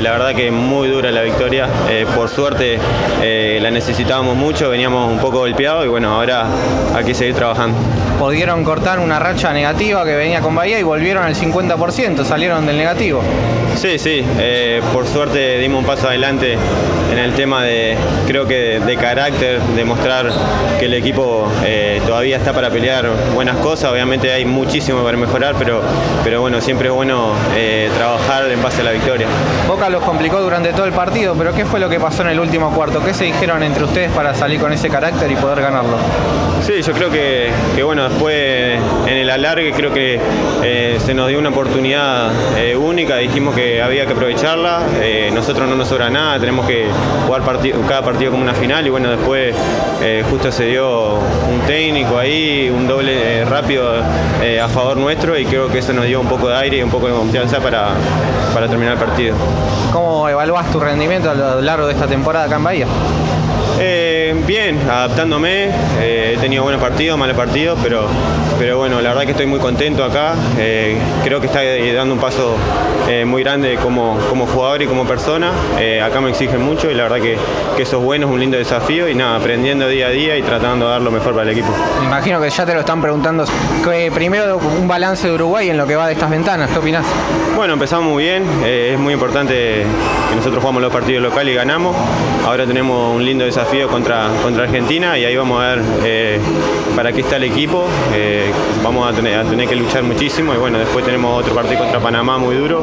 La verdad que muy dura la victoria, eh, por suerte eh, la necesitábamos mucho, veníamos un poco golpeados y bueno, ahora hay que seguir trabajando. Pudieron cortar una racha negativa que venía con Bahía y volvieron al 50%, salieron del negativo. Sí, sí, eh, por suerte dimos un paso adelante en el tema de, creo que de carácter, de mostrar que el equipo todavía está para pelear buenas cosas, obviamente hay muchísimo para mejorar, pero, pero bueno, siempre es bueno trabajar en base a la victoria los complicó durante todo el partido, pero ¿qué fue lo que pasó en el último cuarto? ¿Qué se dijeron entre ustedes para salir con ese carácter y poder ganarlo? Sí, yo creo que, bueno, después en el alargue creo que eh, se nos dio una oportunidad eh, única, dijimos que había que aprovecharla, eh, nosotros no nos sobra nada, tenemos que jugar cada partido como una final y bueno, después justo se dio un técnico ahí, un doble rápido a favor nuestro y creo que eso nos dio un poco de aire y un poco de confianza para, para terminar el partido. ¿Cómo evalúas tu rendimiento a lo largo de esta temporada acá en Bahía? Eh, bien, adaptándome, eh, he tenido buenos partidos, malos partidos, pero, pero bueno, la verdad que estoy muy contento acá, eh, creo que está dando un paso muy grande como, como jugador y como persona, acá me exigen mucho y la verdad que, que, eso es bueno, es un lindo desafío y nada, aprendiendo día a día y tratando de dar lo mejor para el equipo. Me imagino que ya te lo están preguntando, primero un balance de Uruguay en lo que va de estas ventanas, ¿qué opinas? Bueno, empezamos muy bien, es muy importante que nosotros jugamos los partidos locales y ganamos, ahora tenemos un lindo desafío contra, contra Argentina y ahí vamos a ver eh, para qué está el equipo. Eh, vamos a tener, que luchar muchísimo y bueno, después tenemos otro partido contra Panamá muy duro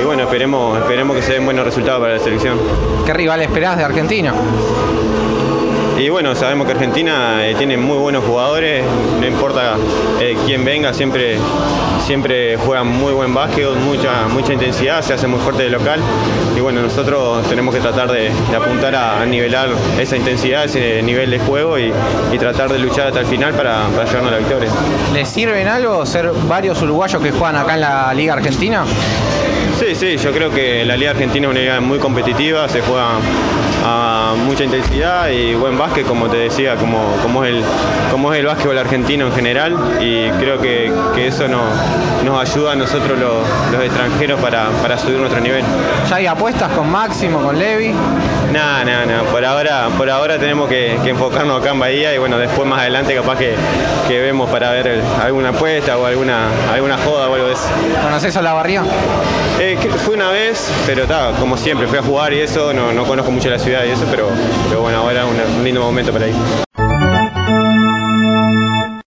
y bueno, esperemos, esperemos que se den buenos resultados para la selección. ¿Qué rival esperás de Argentina? Y bueno, sabemos que Argentina eh, tiene muy buenos jugadores, no importa eh, quién venga, siempre, siempre juegan muy buen básquet, mucha, mucha intensidad, se hace muy fuerte de local. Y bueno, nosotros tenemos que tratar de, apuntar a, nivelar esa intensidad, ese nivel de juego y, tratar de luchar hasta el final para, para llevarnos a la victoria. ¿Les sirve en algo ser varios uruguayos que juegan acá en la Liga Argentina? Sí, sí, yo creo que la Liga Argentina es una liga muy competitiva, se juega a mucha intensidad y buen básquet, como te decía, como, como, es, el, como es el básquetbol argentino en general y creo que, eso nos, nos ayuda a nosotros los, extranjeros para, subir nuestro nivel. ¿Ya hay apuestas con Máximo, con Levi? Nada, nada, nada. Por ahora, por ahora tenemos que, enfocarnos acá en Bahía y bueno, después más adelante capaz que, vemos para ver alguna apuesta o alguna, alguna joda o algo de eso. ¿Conoces a la barría? Eh, fui una vez, pero está, como siempre, fui a jugar y eso, no, no conozco mucho la ciudad y eso, pero, pero bueno, ahora es un lindo momento para ir.